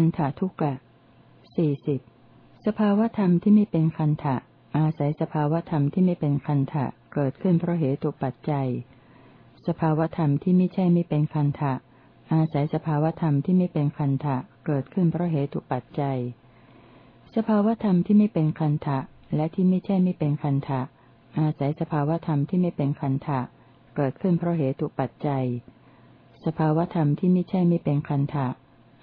คันธทุกะสี่สิบสภาวธรรมที่ไม่เป็นคันธะอาศัยสภาวธรรมที่ไม่เป็นคันธะเกิดขึ้นเพราะเหตุปัจจัย สภาวธรรมที่ไม่ใช่ไม่เป็นคันธะอาศัยสภาวธรรมที่ไม่เป็นคันธะเกิดขึ้นเพราะเหตุปัจจัย สภาวธรรมที่ไม่เป็นคันธะและที่ไม่ใช่ไม่เป็นคันธะอาศัยสภาวธรรมที่ไม่เป็นคันธะเกิดขึ้นเพราะเหตุปัจจัย สภาวธรรมที่ไม่ใช่ไม่เป็นคันธะ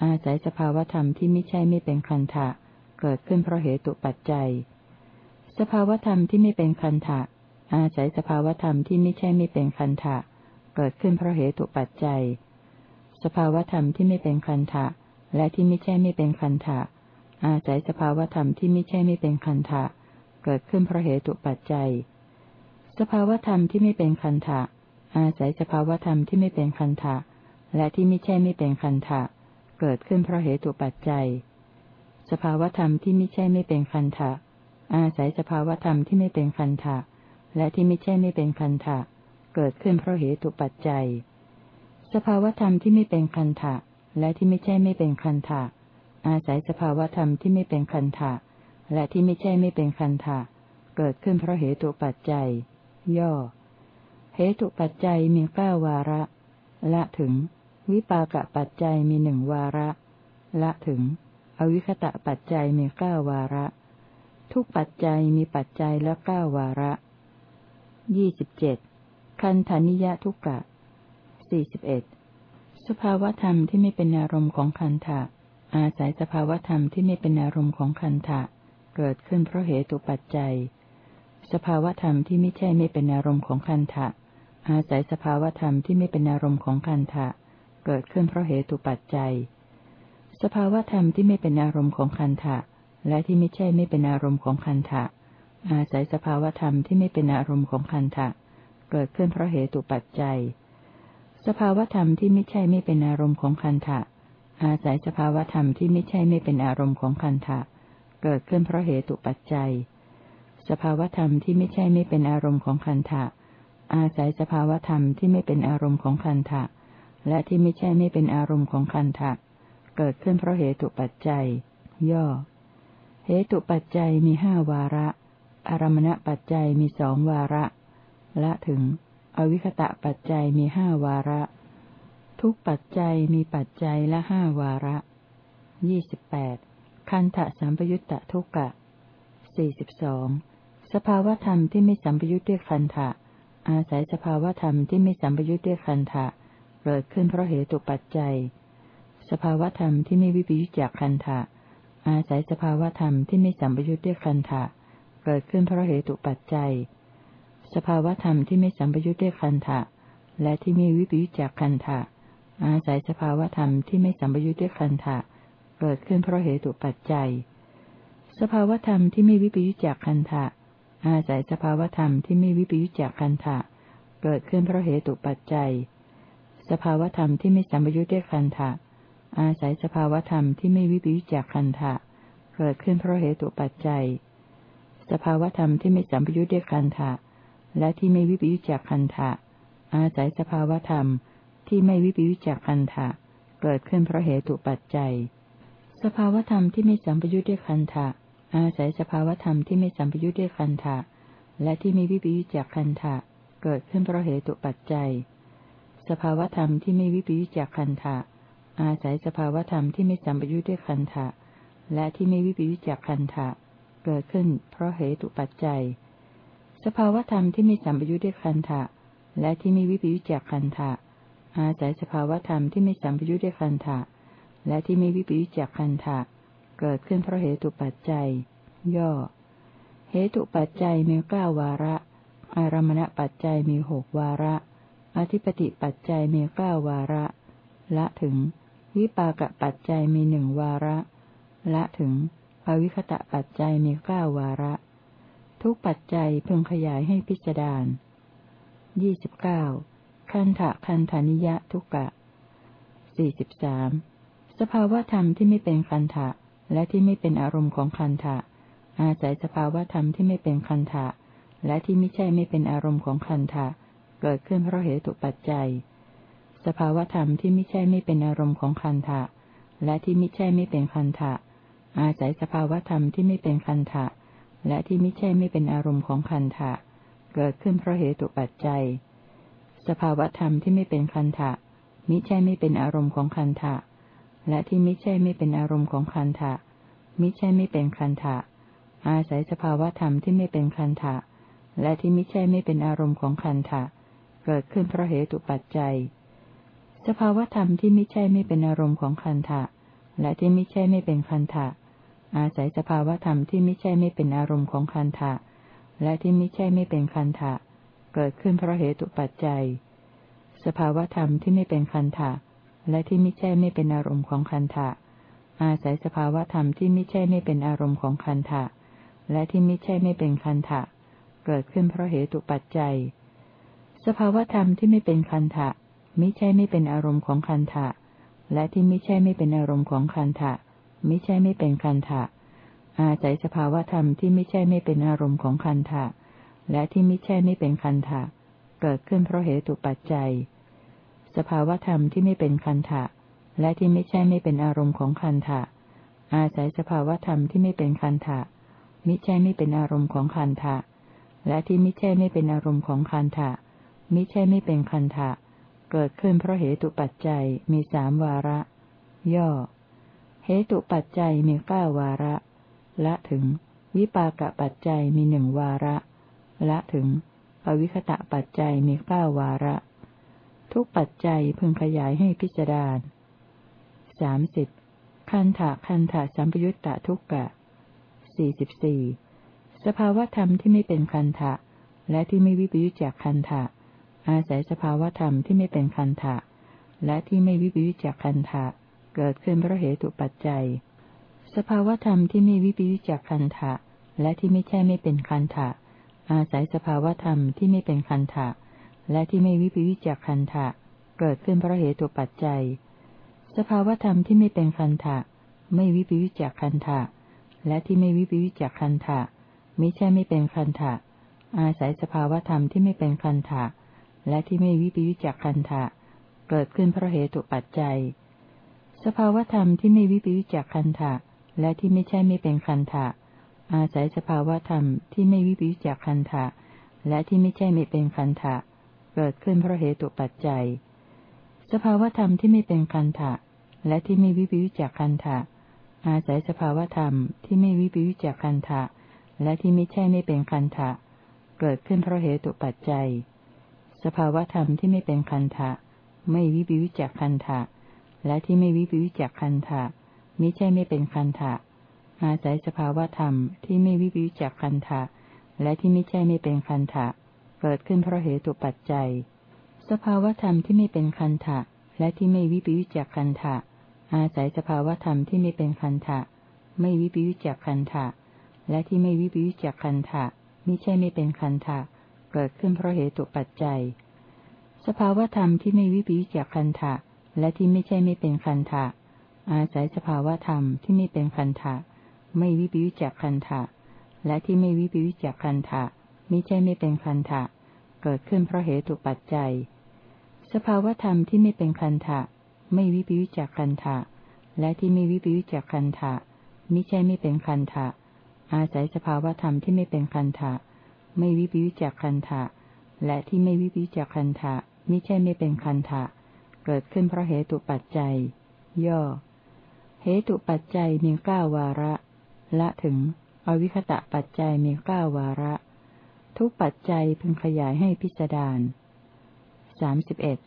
อาศัยสภาวธรรมที่ไม่ใช่ไม่เป็นคันธะเกิดขึ้นเพราะเหตุปัจจัย สภาวธรรมที่ไม่เป็นคันธะอาศัยสภาวธรรมที่ไม่ใช่ไม่เป็นคันธะเกิดขึ้นเพราะเหตุปัจจัย สภาวธรรมที่ไม่เป็นคันธะและที่ไม่ใช่ไม่เป็นคันธะอาศัยสภาวธรรมที่ไม่ใช่ไม่เป็นคันธะเกิดขึ้นเพราะเหตุปัจจัย สภาวธรรมที่ไม่เป็นคันธะอาศัยสภาวธรรมที่ไม่เป็นคันธะและที่ไม่ใช่ไม่เป็นคันธะ เกิดขึ้นเพราะเหตุปัจจัย สภาวธรรมที่ไม่ใช่ไม่เป็นคันธะอาศัยสภาวธรรมที่ไม่เป็นคันธะและที่ไม่ใช่ไม่เป็นคันธะเกิดขึ้นเพราะเหตุปัจจัย สภาวธรรมที่ไม่เป็นคันธะและที่ไม่ใช่ไม่เป็นคันธะอาศัยสภาวธรรมที่ไม่เป็นคันธะและที่ไม่ใช่ไม่เป็นคันธะเกิดขึ้นเพราะเหตุปัจจัย ย่อ เหตุปัจจัยมีเก้าวาระ ละถึง วิปากปัจจัยมีหนึ่งวาระ ละถึง อวิคตะปัจจัยมีเก้าวาระ ทุกปัจจัยมีปัจจัยละเก้าวาระยี่สิบเจ็ดคันธนิยทุกกะสี่สิบเอ็ดสภาวธรรมที่ไม่เป็นอารมณ์ของคันธะอาศัยสภาวธรรมที่ไม่เป็นอารมณ์ของคันธะเกิดขึ้นเพราะเหตุปัจจัย สภาวธรรมที่ไม่ใช่ไม่เป็นอารมณ์ของคันธะอาศัยสภาวธรรมที่ไม่เป็นอารมณ์ของคันธะเเกิดขึ้นเพราะเหตุปัจจัย สภาวธรรมที่ไม่เป็นอารมณ์ของคันธะและที่ไม่ใช่ไม่เป็นอารมณ์ของคันธะอาศัยสภาวธรรมที่ไม่เป็นอารมณ์ของคันธะเกิดขึ้นเพราะเหตุปัจจัย สภาวธรรมที่ไม่ใช่ไม่เป็นอารมณ์ของคันธะอาศัยสภาวธรรมที่ไม่ใช่ไม่เป็นอารมณ์ของคันธะเกิดขึ้นเพราะเหตุปัจจัย สภาวธรรมที่ไม่ใช่ไม่เป็นอารมณ์ของคันธะอาศัยสภาวธรรมที่ไม่เป็นอารมณ์ของคันธะ และที่ไม่ใช่ไม่เป็นอารมณ์ของคันธะเกิดขึ้นเพราะเหตุปัจจัย ย่อ เหตุปัจจัยมีห้าวาระ อารมณปัจจัยมีสองวาระ ละถึง อวิคตะปัจจัยมีห้าวาระ ทุกปัจจัยมีปัจจัยละห้าวาระยี่สิบแปดคันธะสัมปยุตตะทุกกะสี่สิบสองสภาวธรรมที่ไม่สัมปยุตด้วยคันธะอาศัยสภาวธรรมที่ไม่สัมปยุตด้วยคันธะ เกิดขึ้นเพราะเหตุปัจจัย สภาวธรรมที่ไม่วิปยุจจากคันธะอาศัยสภาวธรรมที่ไม่สัมปยุตด้วยคันธะเกิดขึ้นเพราะเหตุปัจจัย สภาวธรรมที่ไม่สัมปยุทธ์ด้วยคันธะและที่มีวิปยุจจากคันธะอาศัยสภาวธรรมที่ไม่สัมปยุทธ์ด้วยคันธะเกิดขึ้นเพราะเหตุปัจจัย สภาวธรรมที่ไม่วิปยุจจากคันธะอาศัยสภาวธรรมที่ไม่วิปยุจจากคันธะเกิดขึ้นเพราะเหตุปัจจัย สภาวธรรมที่ไม่สัมปยุทธ์ด้วยคันธะอาศัยสภาวธรรมที่ไม่วิปยุจจากคันธะเกิดขึ้นเพราะเหตุปัจจัย สภาวธรรมที่ไม่สัมปยุทธ์ด้วยคันธะและที่ไม่วิปยุจจากคันธะอาศัยสภาวธรรมที่ไม่วิปยุจจากคันธะเกิดขึ้นเพราะเหตุปัจจัย สภาวธรรมที่ไม่สัมปยุจด้วยคันธะอาศัยสภาวธรรมที่ไม่สัมปยุจด้วยคันธะและที่ไม่วิปยุจจากคันธะเกิดขึ้นเพราะเหตุปัจจัย สภาวธรรมที่ไม่วิปยุจจากคันธะอาศัยสภาวธรรมที่ไม่สัมปยุจด้วยคันธะและที่ไม่วิปยุจจากคันธะเกิดขึ้นเพราะเหตุปัจจัย สภาวธรรมที่ไมีสัมปยุทธ์ด้วยคันธะและที่ไมีวิปยุจจากคันธะอาศัยสภาวธรรมที่ไมีสัมปยุทธ์ด้วยคันธะและที่ไมีวิปยุจจากคันธะเกิดขึ้นเพราะเหตุปัจจัย ย่อ เหตุปัจจัยมีเก้าวาระ อารมณปัจจัยมีหกวาระ อธิปติปัจจัยมีเก้าวาระ ละถึง วิปากปัจจัยมีหนึ่งวาระ ละถึงอวิคตะปัจจัยมีเก้าวาระ ทุกปัจจัยพึงขยายให้พิจารณายี่สิบเก้าคันถะคันธานิยะทุกกะสี่สิบสามสภาวธรรมที่ไม่เป็นคันถะและที่ไม่เป็นอารมณ์ของคันถะอาศัยสภาวธรรมที่ไม่เป็นคันถะและที่ไม่ใช่ไม่เป็นอารมณ์ของคันถะ เกิดขึ้นเพราะเหตุปัจจัย สภาวธรรมที่ไม่ใช่ไม่เป็นอารมณ์ของคันถะและที่มิใช่ไม่เป็นคันทะอาศัยสภาวธรรมที่ไม่เป็นคันทะและที่มิใช่ไม่เป็นอารมณ์ของคันทะเกิดขึ้นเพราะเหตุปัจจัย สภาวธรรมที่ไม่เป็นคันทะมิใช่ไม่เป็นอารมณ์ของคันทะและที่มิใช่ไม่เป็นอารมณ์ของคันทะมิใช่ไม่เป็นคันทะอาศัยสภาวธรรมที่ไม่เป็นคันทะและที่มิใช่ไม่เป็นอารมณ์ของคันทะ เกิดขึ้นเพราะเหตุปัจจัย สภาวธรรมที่ไมิใช่ไม่เป็นอารมณ์ของคันทะและที่ไมิใช่ไม่เป็นคันทะอาศัยสภาวธรรมที่ไมิใช่ไม่เป็นอารมณ์ของคันทะและที่ไมิใช่ไม่เป็นคันทะเกิดขึ้นเพราะเหตุปัจจัย สภาวธรรมที่ไม่เป็นคันทะและที่ไมิใช่ไม่เป็นอารมณ์ของคันทะอาศัยสภาวธรรมที่ไมิใช่ไม่เป็นอารมณ์ของคันทะและที่ไมิใช่ไม่เป็นคันทะเกิดขึ้นเพราะเหตุปัจจัย สภาวธรรมที่ไม่เป็นคันทะมิใช่ไม่เป็นอารมณ์ของคันทะและที่ไมิใช่ไม่เป็นอารมณ์ของคันทะมิใช่ไม่เป็นคันทะอาศัยสภาวธรรมที่ไม่ใช่ไม่เป็นอารมณ์ของคันทะและที่ไม่ใช่ไม่เป็นคันทะเกิดขึ้นเพราะเหตุปัจจัย สภาวธรรมที่ไม่เป็นคันทะและที่ไม่ใช่ไม่เป็นอารมณ์ของคันทะอาศัยสภาวธรรมที่ไม่เป็นคันทะมิใช่ไม่เป็นอารมณ์ของคันทะและที่ไมิใช่ไม่เป็นอารมณ์ของคันทะ มิใช่ไม่เป็นคันทะเกิดขึ้นเพราะเหตุปัจจัยมีสามวาระ ย่อ เหตุปัจจัยมีเก้าวาระ ละถึง วิปากปัจจัยมีหนึ่งวาระ ละถึง อวิคตะปัจจัยมีเก้าวาระ ทุกปัจจัยพึงขยายให้พิจารณาสามสิบคันถะคันถะสัมปยุตตะทุกกะสี่สิบสี่สภาวธรรมที่ไม่เป็นคันถะและที่ไม่วิปยุจจากคันถะ อาศัยสภาวธรรมที่ไม่เป็นคันถะและที่ไม่วิปยุจจากคันถะเกิดขึ้นเพราะเหตุปัจจัย สภาวธรรมที่ไม่วิปยุจจากคันทะและที่ไม่ใช่ไม่เป็นคันทะอาศัยสภาวธรรมที่ไม่เป็นคันทะและที่ไม่วิปยุจจากคันทะเกิดขึ้นเพราะเหตุปัจจัย สภาวธรรมที่ไม่เป็นคันทะไม่วิปยุจจากคันทะและที่ไม่วิปยุจจากคันทะมิใช่ไม่เป็นคันทะอาศัยสภาวธรรมที่ไม่เป็นคันทะ และที่ไม่วิปยุจจากคันทะเกิดขึ้นเพราะเหตุปัจจัย สภาวธรรมที่ไม่วิปยุจจากคันทะและที่ไม่ใช่ไม่เป็นคันทะอาศัยสภาวธรรมที่ไม่วิปยุจจากคันทะและที่ไม่ใช่ไม่เป็นคันทะเกิดขึ้นเพราะเหตุปัจจัย สภาวธรรมที่ไม่เป็นคันทะและที่ไม่วิปยุจจากคันทะอาศัยสภาวธรรมที่ไม่วิปยุจจากคันทะและที่ไม่ใช่ไม่เป็นคันทะเกิดขึ้นเพราะเหตุปัจจัย สภาวธรรมที่ไม่เป็นคันทะไม่วิปยุจจากคันทะและที่ไม่วิปยุจจากคันทะมิใช่ไม่เป็นคันทะอาศัยสภาวธรรมที่ไม่วิวิจักคันทะและที่ไม่ใช่ไม่เป็นคันทะเกิดขึ้นเพราะเหตุปัจจัย สภาวธรรมที่ไม่เป็นคันทะและที่ไม่วิปวิจักคันทะอาศัยสภาวธรรมที่ไม่เป็นคันทะไม่วิปวิจักคันทะและที่ไม่วิปวิจักคันทะมิใช่ไม่เป็นคันทะ กิดขึ้นเพราะเหตุปัจจัย สภาวธรรมที่ไม่วิปวิจักคันทะและที่ไม่ใช่ไม่เป็นคันทะอาศัยสภาวธรรมที่ไม่เป็นคันทะไม่วิปิวิจักคันทะและที่ไม่วิปิวิจักคันทะไมิใช่ไม่เป็นคันทะเกิดขึ้นเพราะเหตุปัจจัย สภาวธรรมที่ไม่เป็นคันทะไม่วิปิวิจักคันทะและที่ไม่วิปิวิจักคันทะมิใช่ไม่เป็นคันทะอาศัยสภาวธรรมที่ไม่เป็นคันทะ ไม่วิปิวิจักคันทะและที่ไม่วิปิวิจักคันทะมิใช่ไม่เป็นคันทะเกิดขึ้นเพราะเหตุปัจจัย ย่อ เหตุปัจจัยมีเก้าวาระ ละถึง อวิคตะปัจจัยมีเก้าวาระ ทุกปัจจัยพึงขยายให้พิจารณาสามสิบเอ็ด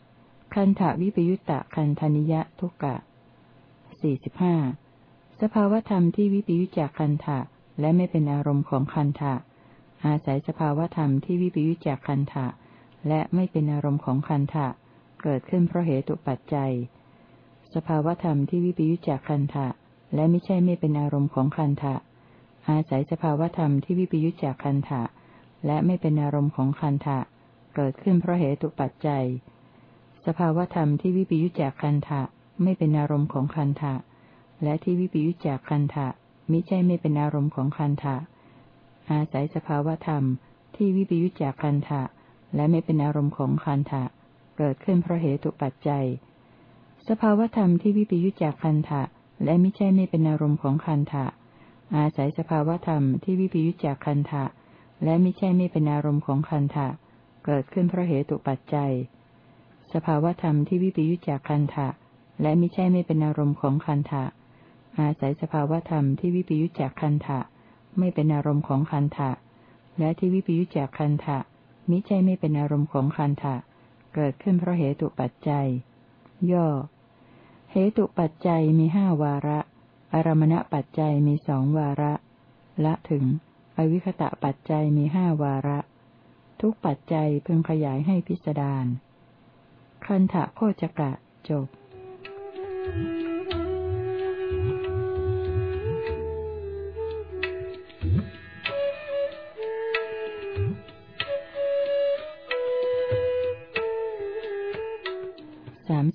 คันถวิปยุตตะคันธนิยะทุกกะสี่สิบห้าสภาวธรรมที่วิปยุจจากคันถะและไม่เป็นอารมณ์ของคันถะ อาศัยสภาวธรรมที่วิปยุจจากคันถะและไม่เป็นอารมณ์ของคันถะเกิดขึ้นเพราะเหตุปัจจัย สภาวธรรมที่วิปยุจจากคันทะและไม่ใช่ไม่เป็นอารมณ์ของคันทะอาศัยสภาวธรรมที่วิปยุจจากคันทะและไม่เป็นอารมณ์ของคันทะเกิดขึ้นเพราะเหตุปัจจัย สภาวธรรมที่วิปยุจจากคันทะไม่เป็นอารมณ์ของคันทะและที่วิปยุจจากคันทะมิใช่ไม่เป็นอารมณ์ของคันทะ อาศัยสภาวธรรมที่วิปยุจจากคันทะและไม่เป็นอารมณ์ของคันทะเกิดขึ้นเพราะเหตุปัจจัย สภาวธรรมที่วิปยุจจากคันทะและไม่ใช่ไม่เป็นอารมณ์ของคันทะอาศัยสภาวธรรมที่วิปยุจจากคันทะและไม่ใช่ไม่เป็นอารมณ์ของคันทะเกิดขึ้นเพราะเหตุปัจจัย สภาวธรรมที่วิปยุจจากคันทะและไม่ใช่ไม่เป็นอารมณ์ของคันทะอาศัยสภาวธรรมที่วิปยุจจากคันทะ ไม่เป็นอารมณ์ของคันทะและที่วิปยุจจากคันทะมิใช่ไม่เป็นอารมณ์ของคันทะเกิดขึ้นเพราะเหตุปัจจัย ย่อ เหตุปัจจัยมีห้าวาระ อารมณปัจจัยมีสองวาระ ละถึง อวิคตะปัจจัยมีห้าวาระ ทุกปัจจัยพึงขยายให้พิสดารคันทะโคจกะจบ Thank you.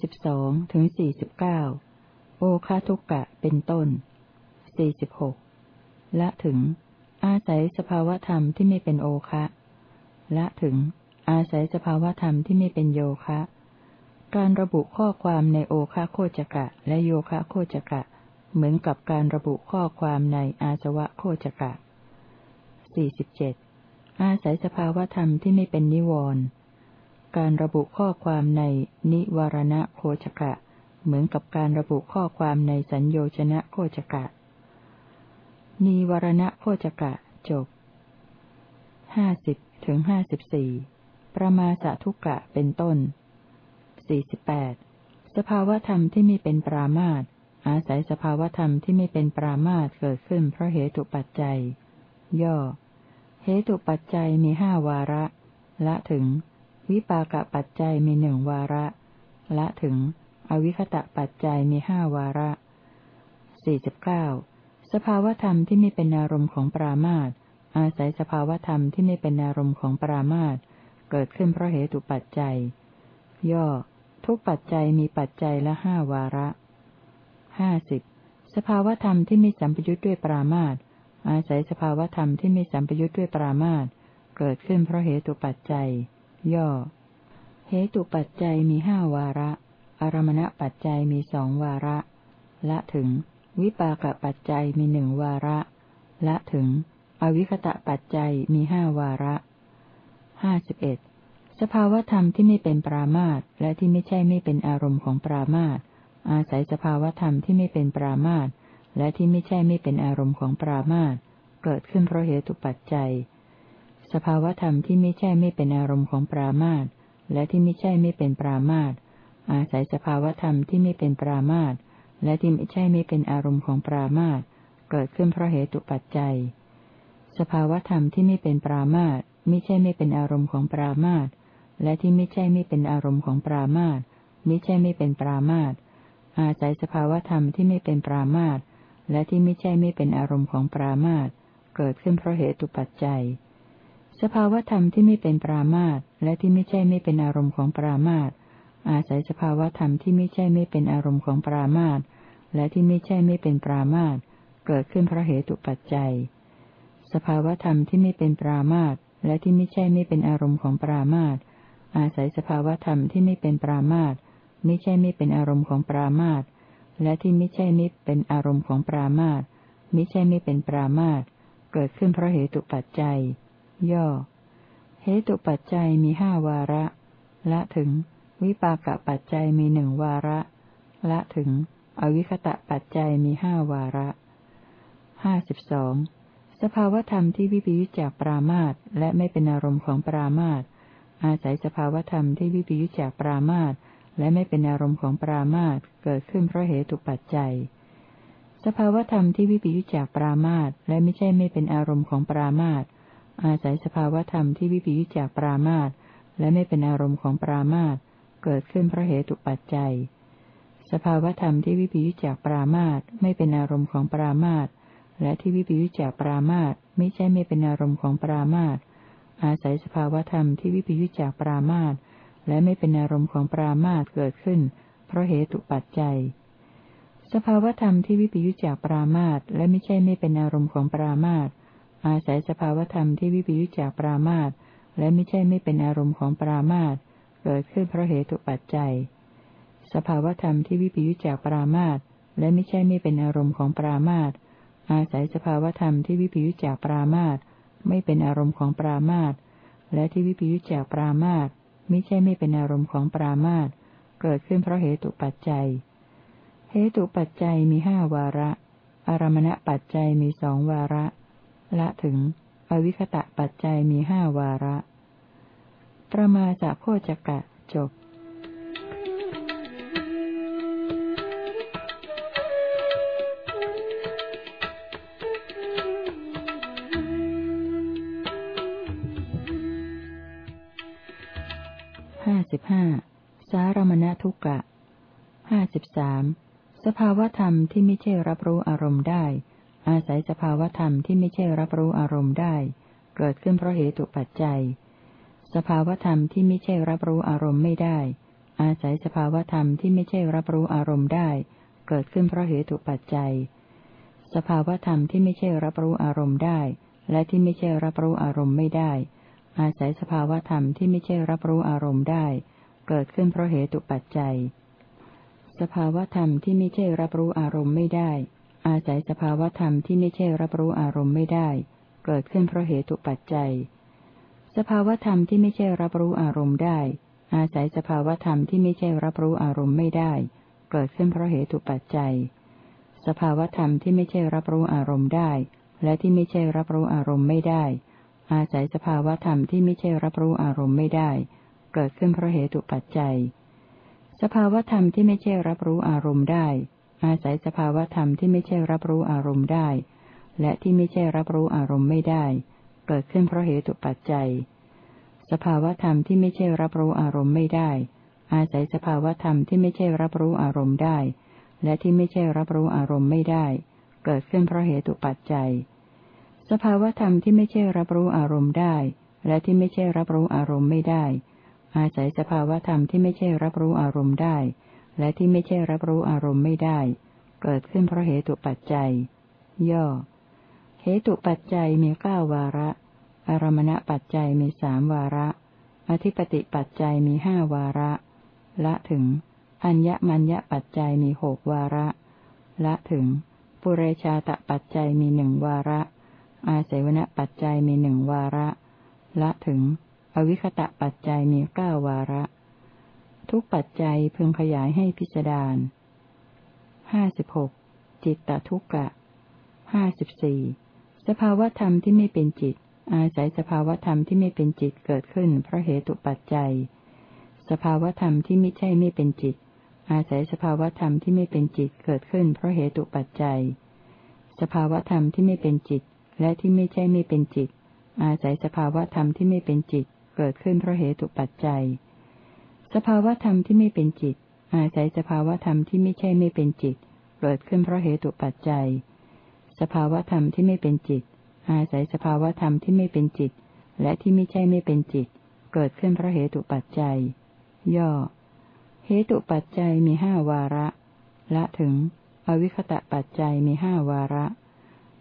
สิบสองถึงสี่สิบเก้าโอคาทุกกะเป็นต้นสี่สิบหกละถึง อาศัยสภาวธรรมที่ไม่เป็นโอคะละถึง อาศัยสภาวธรรมที่ไม่เป็นโยคะ การระบุข้อความในโอคาโคจกะ และโยคะโคจกะ เหมือนกับการระบุข้อความในอาสวะโคจกะสี่สิบเจ็ดอาศัยสภาวธรรมที่ไม่เป็นนิวรณ์ การระบุข้อความในนิวารณโคจกะ เหมือนกับการระบุข้อความในสัญโยชนะโคจกะ นิวารณโคจกะจบห้าสิบถึงห้าสิบสี่ประมาสทุกะเป็นต้นสี่สิบแปดสภาวธรรมที่ไม่เป็นปรามาตอาศัยสภาวธรรมที่ไม่เป็นปรามาตเกิดขึ้นเพราะเหตุปัจจัย ย่อ เหตุปัจจัยมีห้าวาระ ละถึง วิปากปัจจัยมีหนึ่งวาระ ละถึง อวิคตะปัจจัยมีห้าวาระสี่สิบเก้าสภาวธรรมที่ไม่เป็นอารมณ์ของปรามาตอาศัยสภาวธรรมที่ไม่เป็นอารมณ์ของปรามาตเกิดขึ้นเพราะเหตุปัจจัย ย่อ ทุกปัจจัยมีปัจจัยละห้าวาระห้าสิบสภาวธรรมที่ไม่สัมปยุทธ์ด้วยปรามาตอาศัยสภาวธรรมที่ไม่สัมปยุทธ์ด้วยปรามาตเกิดขึ้นเพราะเหตุปัจจัย ย่อ เหตุปัจจัยมีห้าวาระ อารมณปัจจัยมีสองวาระ ละถึง วิปากปัจจัยมีหนึ่งวาระ ละถึง อวิคตะปัจจัยมีห้าวาระห้าสิบเอ็ดสภาวธรรมที่ไม่เป็นปรามาตและที่ไม่ใช่ไม่เป็นอารมณ์ของปรามาตอาศัยสภาวธรรมที่ไม่เป็นปรามาตและที่ไม่ใช่ไม่เป็นอารมณ์ของปรามาตเกิดขึ้นเพราะเหตุปัจจัย สภาวธรรมที่ไม่ใช่ไม่เป็นอารมณ์ของปรามาตและที่ไม่ใช่ไม่เป็นปรามาตอาศัยสภาวธรรมที่ไม่เป็นปรามาตและที่ไม่ใช่ไม่เป็นอารมณ์ของปรามาตเกิดขึ้นเพราะเหตุปัจจัย สภาวธรรมที่ไม่เป็นปรามาตไม่ใช่ไม่เป็นอารมณ์ของปรามาตและที่ไม่ใช่ไม่เป็นอารมณ์ของปรามาตไม่ใช่ไม่เป็นปรามาตอาศัยสภาวธรรมที่ไม่เป็นปรามาตและที่ไม่ใช่ไม่เป็นอารมณ์ของปรามาตเกิดขึ้นเพราะเหตุปัจจัย สภาวธรรมที่ไม่เป็นปรามาตและที่ไม่ใช่ไม่เป็นอารมณ์ของปรามาตอาศัยสภาวธรรมที่ไม่ใช่ไม่เป็นอารมณ์ของปรามาตและที่ไม่ใช่ไม่เป็นปรามาตเกิดขึ้นเพราะเหตุปัจจัย สภาวธรรมที่ไม่เป็นปรามาตและที่ไม่ใช่ไม่เป็นอารมณ์ของปรามาตอาศัยสภาวธรรมที่ไม่เป็นปรามาตไม่ใช่ไม่เป็นอารมณ์ของปรามาตและที่ไม่ใช่ไม่เป็นอารมณ์ของปรามาตไม่ใช่ไม่เป็นปรามาตเกิดขึ้นเพราะเหตุปัจจัย ย่อ เหตุปัจจัยมีห้าวาระ ละถึง วิปากปัจจัยมีหนึ่งวาระ ละถึง อวิคตะปัจจัยมีห้าวาระห้าสิบสองสภาวธรรมที่วิปยุจจากปรามาตและไม่เป็นอารมณ์ของปรามาตอาศัยสภาวธรรมที่วิปยุจจากปรามาตและไม่เป็นอารมณ์ของปรามาตเกิดขึ้นเพราะเหตุปัจจัย สภาวธรรมที่วิปยุจจากปรามาตและไม่ใช่ไม่เป็นอารมณ์ของปรามาต อาศัยสภาวธรรมที่วิปยุจจากปรามาตและไม่เป็นอารมณ์ของปรามาตเกิดขึ้นเพราะเหตุปัจจัย สภาวธรรมที่วิปยุจจากปรามาตไม่เป็นอารมณ์ของปรามาตและที่วิปยุจจากปรามาตไม่ใช่ไม่เป็นอารมณ์ของปรามาตอาศัยสภาวธรรมที่วิปยุจจากปรามาตและไม่เป็นอารมณ์ของปรามาตเกิดขึ้น เพราะเหตุปัจจัย สภาวธรรมที่วิปยุจจากปรามาตและไม่ใช่ไม่เป็นอารมณ์ของปรามาต อาศัยสภาวธรรมที่วิปยุจจากปรามาตและไม่ใช่ไม่เป็นอารมณ์ของปรามาตเกิดขึ้นเพราะเหตุปัจจัย สภาวธรรมที่วิปยุจจากปรามาตและไม่ใช่ไม่เป็นอารมณ์ของปรามาตอาศัยสภาวธรรมที่วิปยุจจากปรามาตไม่เป็นอารมณ์ของปรามาตและที่วิปยุจจากปรามาตไม่ใช่ไม่เป็นอารมณ์ของปรามาตเกิดขึ้นเพราะเหตุปัจจัย เหตุปัจจัยมีห้าวาระ อารมณปัจจัยมีสองวาระ ละถึง อวิคตะปัจจัยมีห้าวาระประมาจากโพจกะจบห้าสิบห้าสารมณทุกะห้าสิบสามสภาวธรรมที่ไม่ใช่รับรู้อารมณ์ได้ อาศัยสภาวธรรมที่ไม่ใช่รับรู้อารมณ์ได้ เกิดขึ้นเพราะเหตุปัจจัย สภาวธรรมที่ไม่ใช่รับรู้อารมณ์ไม่ได้ อาศัยสภาวธรรมที่ไม่ใช่รับรู้อารมณ์ได้ เกิดขึ้นเพราะเหตุปัจจัย สภาวธรรมที่ไม่ใช่รับรู้อารมณ์ได้ และที่ไม่ใช่รับรู้อารมณ์ไม่ได้ อาศัยสภาวธรรมที่ไม่ใช่รับรู้อารมณ์ได้ เกิดขึ้นเพราะเหตุปัจจัย สภาวธรรมที่ไม่ใช่รับรู้อารมณ์ไม่ได้ อาศัยสภาวธรรมที่ไม่ใช่รับรู้อารมณ์ไม่ได้ เกิดขึ้นเพราะเหตุปัจจัย สภาวธรรมที่ไม่ใช่รับรู้อารมณ์ได้ อาศัยสภาวธรรมที่ไม่ใช่รับรู้อารมณ์ไม่ได้ เกิดขึ้นเพราะเหตุปัจจัย สภาวธรรมที่ไม่ใช่รับรู้อารมณ์ได้ และที่ไม่ใช่รับรู้อารมณ์ไม่ได้ อาศัยสภาวธรรมที่ไม่ใช่รับรู้อารมณ์ไม่ได้ เกิดขึ้นเพราะเหตุปัจจัย สภาวธรรมที่ไม่ใช่รับรู้อารมณ์ได้ อาศัยสภาวธรรมที่ไม่ใช่รับรู้อารมณ์ได้ และที่ไม่ใช่รับรู้อารมณ์ไม่ได้ เกิดขึ้นเพราะเหตุปัจจัย สภาวธรรมที่ไม่ใช่รับรู้อารมณ์ไม่ได้ อาศัยสภาวธรรมที่ไม่ใช่รับรู้อารมณ์ได้ และที่ไม่ใช่รับรู้อารมณ์ไม่ได้ เกิดขึ้นเพราะเหตุปัจจัย สภาวธรรมที่ไม่ใช่รับรู้อารมณ์ได้ และที่ไม่ใช่รับรู้อารมณ์ไม่ได้ อาศัยสภาวธรรมที่ไม่ใช่รับรู้อารมณ์ได้ และที่ไม่ใช่รับรู้อารมณ์ไม่ได้ เกิดขึ้นเพราะเหตุปัจจัย ย่อ เหตุปัจจัยมีเก้าวาระ อารมณปัจจัยมีสามวาระ อธิปติปัจจัยมีห้าวาระ ละถึง อัญญมัญญปัจจัยมีหกวาระ ละถึง ปุเรชาตปัจจัยมีหนึ่งวาระ อาศัยวณปัจจัยมีหนึ่งวาระ ละถึง อวิคตะปัจจัยมีเก้าวาระ ทุกปัจจัยพึงขยายให้พิจารณาห้าสิบหกจิตตทุกกะห้าสิบสี่สภาวธรรมที่ไม่เป็นจิต อาศัยสภาวธรรมที่ไม่เป็นจิตเกิดขึ้นเพราะเหตุปัจจัย สภาวธรรมที่ไม่ใช่ไม่เป็นจิต อาศัยสภาวธรรมที่ไม่เป็นจิตเกิดขึ้นเพราะเหตุปัจจัย สภาวธรรมที่ไม่เป็นจิต และที่ไม่ใช่ไม่เป็นจิต อาศัยสภาวธรรมที่ไม่เป็นจิตเกิดขึ้นเพราะเหตุปัจจัย สภาวธรรมที่ไม่เป็นจิต อาศัยสภาวธรรมที่ไม่ใช่ไม่เป็นจิตเกิดขึ้นเพราะเหตุปัจจัย สภาวธรรมที่ไม่เป็นจิต อาศัยสภาวธรรมที่ไม่เป็นจิต และที่ไม่ใช่ไม่เป็นจิต เกิดขึ้นเพราะเหตุปัจจัย ย่อ เหตุปัจจัยมีห้าวาระ ละถึง อวิคตะปัจจัยมีห้าวาระ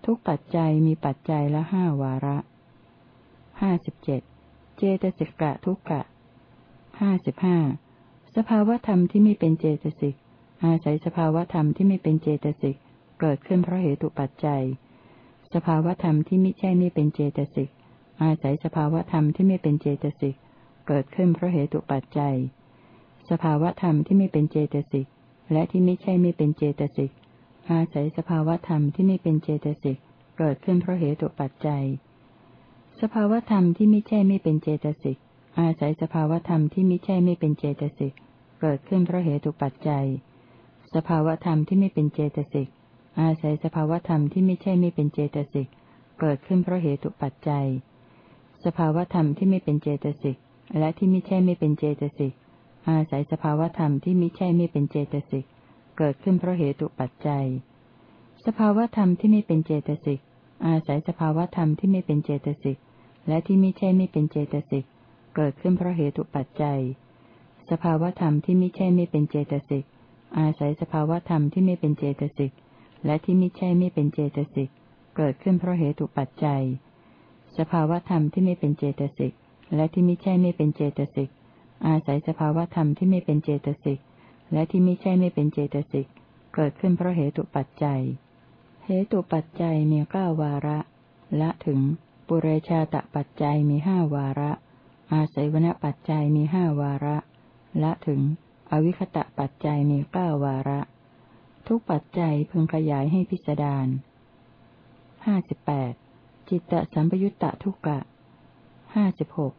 ทุกปัจจัยมีปัจจัยละห้าวาระห้าสิบเจ็ดเจตสิกะทุกกะ ห้าสิบห้าสภาวธรรมที่ไม่เป็นเจตสิก อาศัยสภาวธรรมที่ไม่เป็นเจตสิก เกิดขึ้นเพราะเหตุปัจจัย สภาวธรรมที่ไม่ใช่ไม่เป็นเจตสิก อาศัยสภาวธรรมที่ไม่เป็นเจตสิก เกิดขึ้นเพราะเหตุปัจจัย สภาวธรรมที่ไม่เป็นเจตสิก และที่ไม่ใช่ไม่เป็นเจตสิก อาศัยสภาวธรรมที่ไม่เป็นเจตสิก เกิดขึ้นเพราะเหตุปัจจัย สภาวธรรมที่ไม่ใช่ไม่เป็นเจตสิก อาศัยสภาวธรรมที่ไม่ใช่ไม่เป็นเจตสิกเกิดขึ้นเพราะเหตุปัจจัย สภาวธรรมที่ไม่เป็นเจตสิกอาศัยสภาวธรรมที่ไม่ใช่ไม่เป็นเจตสิกเกิดขึ้นเพราะเหตุปัจจัย สภาวธรรมที่ไม่เป็นเจตสิกและที่ไม่ใช่ไม่เป็นเจตสิกอาศัยสภาวธรรมที่ไม่ใช่ไม่เป็นเจตสิกเกิดขึ้นเพราะเหตุปัจจัย สภาวธรรมที่ไม่เป็นเจตสิกอาศัยสภาวธรรมที่ไม่เป็นเจตสิกและที่ไม่ใช่ไม่เป็นเจตสิก เกิดขึ้นเพราะเหตุปัจจัย สภาวธรรมที่ไม่ใช่ไม่เป็นเจตสิก อาศัยสภาวธรรมที่ไม่เป็นเจตสิก และที่ไม่ใช่ไม่เป็นเจตสิก เกิดขึ้นเพราะเหตุปัจจัย สภาวธรรมที่ไม่เป็นเจตสิก และที่ไม่ใช่ไม่เป็นเจตสิก อาศัยสภาวธรรมที่ไม่เป็นเจตสิก และที่ไม่ใช่ไม่เป็นเจตสิก เกิดขึ้นเพราะเหตุปัจจัย เหตุปัจจัยมีเก้าวาระ ละถึงปุเรชาตปัจจัยมีห้าวาระ อาศัยวณปัจจัยมีห้าวาระ ละถึง อวิคตะปัจจัยมีเก้าวาระ ทุกปัจจัยพึงขยายให้พิสดารห้าสิบแปดจิตตสัมปยุตตะทุกะห้าสิบหก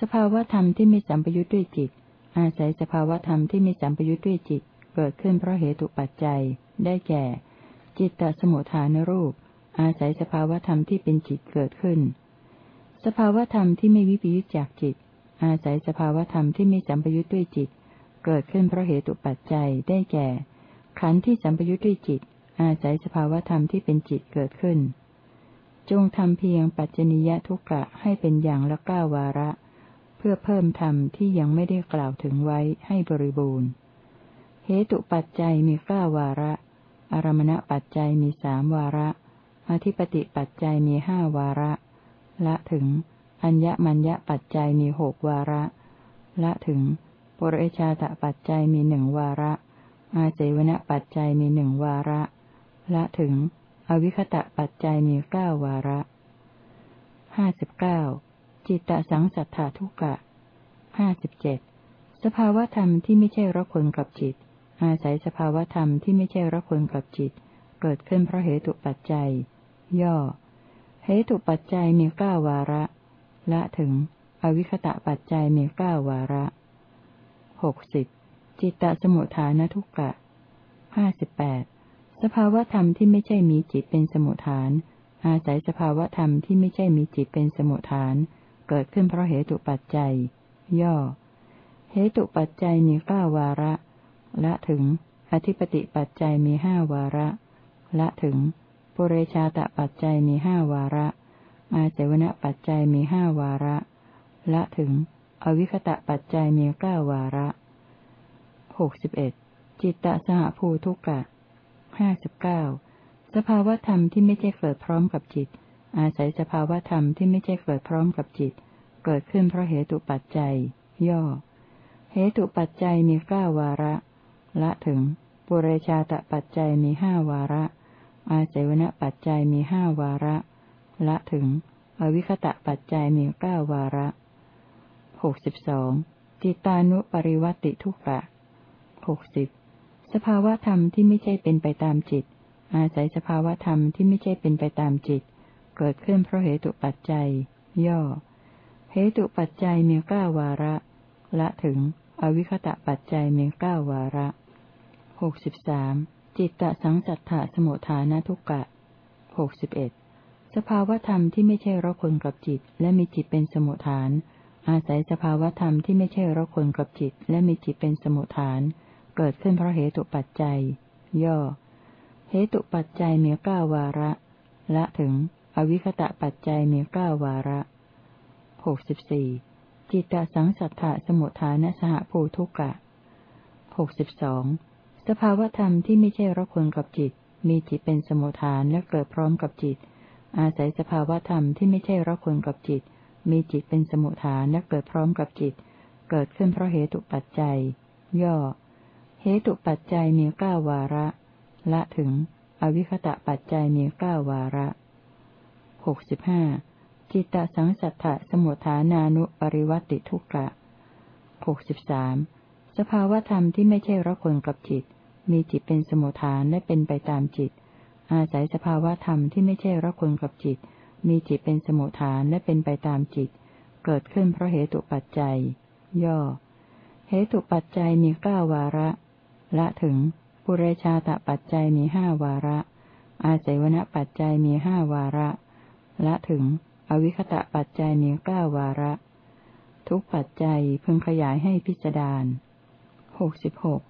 สภาวธรรมที่มีสัมปยุตด้วยจิต อาศัยสภาวธรรมที่มีสัมปยุตด้วยจิต เกิดขึ้นเพราะเหตุปัจจัย ได้แก่ จิตตสมุทฐานรูป อาศัยสภาวธรรมที่เป็นจิตเกิดขึ้น สภาวธรรมที่ไม่วิปยุตจากจิต อาศัยสภาวธรรมที่ไมีสัมปยุตด้วยจิต เกิดขึ้นเพราะเหตุปัจจัยได้แก่ ขันธ์ที่สัมปยุตด้วยจิต อาศัยสภาวธรรมที่เป็นจิตเกิดขึ้น จงทำเพียงปัจจนิยทุกะให้เป็นอย่างละเก้าวาระ เพื่อเพิ่มธรรมที่ยังไม่ได้กล่าวถึงไว้ให้บริบูรณ์ เหตุปัจจัยมีเก้าวาระ อารมณปัจจัยมีสามวาระ อธิปติปัจจัยมีห้าวาระ ละถึง อัญญมัญญปัจจัยมีหกวาระ ละถึงปุเรชาตปัจจัยมีหนึ่งวาระ อาเจวณปัจจัยมีหนึ่งวาระ ละถึง อวิคตะปัจจัยมีเก้าวาระห้าสิบเก้าจิตตสังสัทธาทุกะห้าสิบเจ็ดสภาวธรรมที่ไม่ใช่รักคนกับจิต อาศัยสภาวธรรมที่ไม่ใช่รักคนกับจิต เกิดขึ้นเพราะเหตุปัจจัย ย่อ เหตุปัจจัยมีเก้าวาระ ละถึง อวิคตะปัจจัยมีเก้าวาระหกสิบจิตตสมุทฐานทุกกะห้าสิบแปดสภาวธรรมที่ไม่ใช่มีจิตเป็นสมุทฐาน อาศัยสภาวธรรมที่ไม่ใช่มีจิตเป็นสมุทฐาน เกิดขึ้นเพราะเหตุปัจจัย ย่อ เหตุปัจจัยมีเก้าวาระ ละถึง อธิปติปัจจัยมีห้าวาระ ละถึง ปุเรชาตปัจจัยมีห้าวาระ อาเจวณปัจจัยมีห้าวาระ ละถึง อวิคตะปัจจัยมีเก้าวาระหกสิบเอ็ดจิตตสหภูทุกกะห้าสิบเก้าสภาวธรรมที่ไม่ใช่เกิดพร้อมกับจิต อาศัยสภาวธรรมที่ไม่ใช่เกิดพร้อมกับจิต เกิดขึ้นเพราะเหตุปัจจัย ย่อ เหตุปัจจัยมีเก้าวาระ ละถึง ปุเรชาตปัจจัยมีห้าวาระ อาศัยวณปัจจัยมีห้าวาระ ละถึง อวิคตะปัจจัยมีเก้าวาระหกสิบสองจิตานุปริวัติทุกะหกสิบสภาวธรรมที่ไม่ใช่เป็นไปตามจิต อาศัยสภาวธรรมที่ไม่ใช่เป็นไปตามจิต เกิดขึ้นเพราะเหตุปัจจัย ย่อ เหตุปัจจัยมีเก้าวาระ ละถึง อวิคตะปัจจัยมีเก้าวาระหกสิบสาม จิตตสังสัทธะสมุทฐานทุกกะหกสิบเอ็ดสภาวธรรมที่ไม่ใช่รักคนกับจิต และมีจิตเป็นสมุทฐาน อาศัยสภาวธรรมที่ไม่ใช่รักคนกับจิต และมีจิตเป็นสมุทฐาน เกิดขึ้นเพราะเหตุปัจจัย ย่อ เหตุปัจจัยมีเก้าวาระ ละถึง อวิคตะปัจจัยมีเก้าวาระหกสิบสี่จิตตสังสัทธะสมุทฐานสหภูทุกกะหกสิบสอง สภาวธรรมที่ไม่ใช่รักคนกับจิต มีจิตเป็นสมุทฐานและเกิดพร้อมกับจิต อาศัยสภาวธรรมที่ไม่ใช่รักคนกับจิต มีจิตเป็นสมุทฐานและเกิดพร้อมกับจิต เกิดขึ้นเพราะเหตุปัจจัย ย่อ เหตุปัจจัยมีเก้าวาระ ละถึง อวิคตะปัจจัยมีเก้าวาระหกสิบห้าจิตตสังสัทธะสมุทฐานานุปริวัติทุกะหกสิบสาม สภาวธรรมที่ไม่ใช่รักคนกับจิต มีจิตเป็นสมุทฐานและเป็นไปตามจิต อาศัยสภาวธรรมที่ไม่ใช่รักคนกับจิต มีจิตเป็นสมุทฐานและเป็นไปตามจิต เกิดขึ้นเพราะเหตุปัจจัย ย่อ เหตุปัจจัยมีเก้าวาระ ละถึงปุเรชาตปัจจัยมีห้าวาระ อาศัยวณปัจจัยมีห้าวาระ ละถึง อวิคตะปัจจัยมีเก้าวาระ ทุกปัจจัยพึงขยายให้พิจารณา หกสิบหก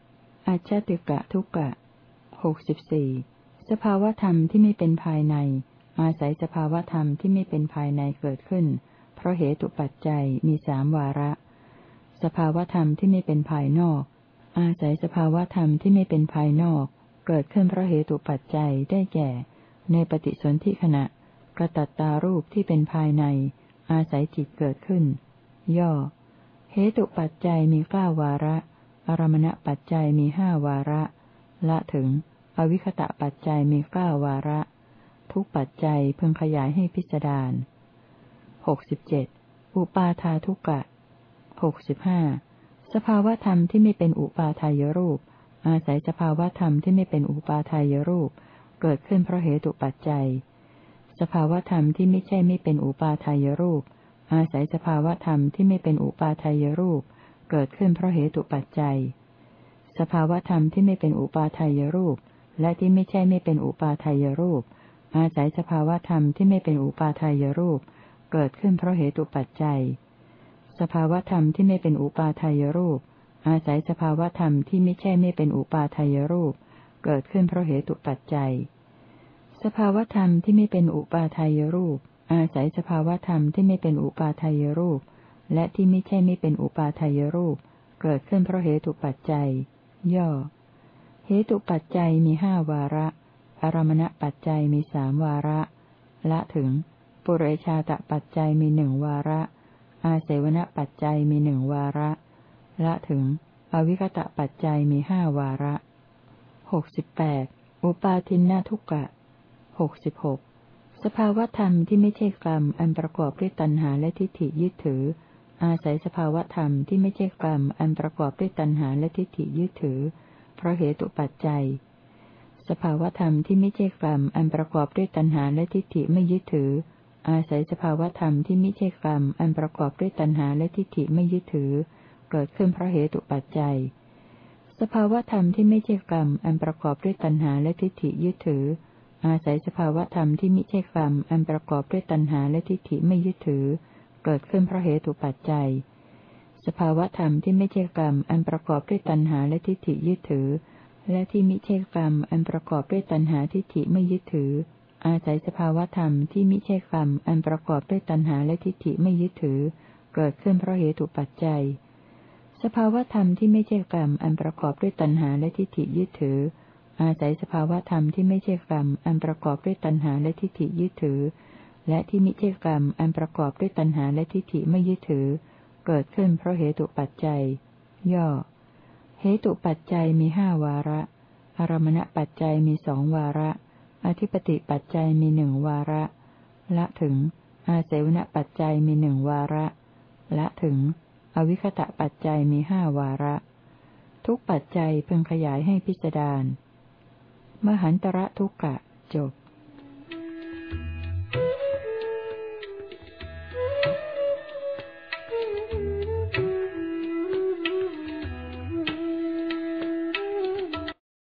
อาชติกะทุกะหกสิบสี่สภาวธรรมที่ไม่เป็นภายใน อาศัยสภาวธรรมที่ไม่เป็นภายในเกิดขึ้น เพราะเหตุปัจจัยมีสามวาระ สภาวธรรมที่ไม่เป็นภายนอก อาศัยสภาวธรรมที่ไม่เป็นภายนอก เกิดขึ้นเพราะเหตุปัจจัยได้แก่ ในปฏิสนธิขณะกระตัตตารูปที่เป็นภายใน อาศัยจิตเกิดขึ้น ย่อ เหตุปัจจัยมีเก้าวาระ อารมณปัจจัยมีห้าวาระ ละถึง อวิคตะปัจจัยมีเก้าวาระ ทุกปัจจัยเพึงขยายให้พิสดารหกสิบเจ็ดอุปาทาทุกะหกสิบห้าสภาวธรรมที่ไม่เป็นอุปาทายรูป อาศัยสภาวธรรมที่ไม่เป็นอุปาทายรูป เกิดขึ้นเพราะเหตุปัจจัย สภาวธรรมที่ไม่ใช่ไม่เป็นอุปาทายรูป อาศัยสภาวธรรมที่ไม่เป็นอุปาทายรูป เกิดขึ้นเพราะเหตุปัจจัย สภาวธรรมที่ไม่เป็นอุปาทายรูป และที่ไม่ใช่ไม่เป็นอุปาทายรูป อาศัยสภาวธรรมที่ไม่เป็นอุปาทายรูป เกิดขึ้นเพราะเหตุปัจจัย สภาวธรรมที่ไม่เป็นอุปาทายรูป อาศัยสภาวธรรมที่ไม่ใช่ไม่เป็นอุปาทายรูป เกิดขึ้นเพราะเหตุปัจจัย สภาวธรรมที่ไม่เป็นอุปาทายรูป อาศัยสภาวธรรมที่ไม่เป็นอุปาทายรูป และที่ไม่ใช่ไม่เป็นอุปาทายรูป เกิดขึ้นเพราะเหตุปัจจัย ย่อ เหตุปัจจัยมีห้าวาระ อารมณปัจจัยมีสามวาระ ละถึง ปุเรชาตปัจจัยมีหนึ่งวาระ อาเสวนปัจจัยมีหนึ่งวาระ ละถึง อวิคตะปัจจัยมีห้าวาระหกสิบแปดอุปาทินนาทุกะหกสิบหกสภาวธรรมที่ไม่ใช่กรรมอันประกอบด้วยตัณหาและทิฏฐิยึดถือ อาศัยสภาวธรรมที่ไม่ใช่กรรมอันประกอบด้วยตัณหาและทิฏฐิยึดถือ เพราะเหตุปัจจัย สภาวธรรมที่ไม่ใช่กรรมอันประกอบด้วยตัณหาและทิฏฐิไม่ยึดถือ อาศัยสภาวธรรมที่ไม่ใช่กรรมอันประกอบด้วยตัณหาและทิฏฐิไม่ยึดถือ เกิดขึ้นเพราะเหตุปัจจัย สภาวธรรมที่ไม่ใช่กรรมอันประกอบด้วยตัณหาและทิฏฐิยึดถือ อาศัยสภาวธรรมที่ไม่ใช่กรรมอันประกอบด้วยตัณหาและทิฏฐิไม่ยึดถือเเกิดขึ้นเพราะเหตุปัจจัย สภาวธรรมที่ไม่ใช่กรรมอันประกอบด้วยตัณหาและทิฏฐิยึดถือ และที่มิใช่กรรมอันประกอบด้วยตัณหาทิฏฐิไม่ยึดถือ อาศัยสภาวธรรมที่มิใช่กรรมอันประกอบด้วยตัณหาและทิฏฐิไม่ยึดถือ เกิดขึ้นเพราะเหตุปัจจัย สภาวธรรมที่ไม่ใช่กรรมอันประกอบด้วยตัณหาและทิฏฐิยึดถืออาศัยสภาวธรรมที่ไม่ใช่กรรมอันประกอบด้วยตัณหาและทิฏฐิยึดถือ และที่มิใช่กรรมอันประกอบด้วยตัณหาและทิฏฐิไม่ยึดถือ เกิดขึ้นเพราะเหตุปัจจัย ย่อ เหตุปัจจัยมีห้าวาระ อารมณปัจจัยมีสองวาระ อธิปติปัจจัยมีหนึ่งวาระ ละถึง อาเสวนปัจจัยมีหนึ่งวาระ ละถึง อวิคตะปัจจัยมีห้าวาระ ทุกปัจจัยเพึงขยายให้พิจารณามหันตระทุกกะจบ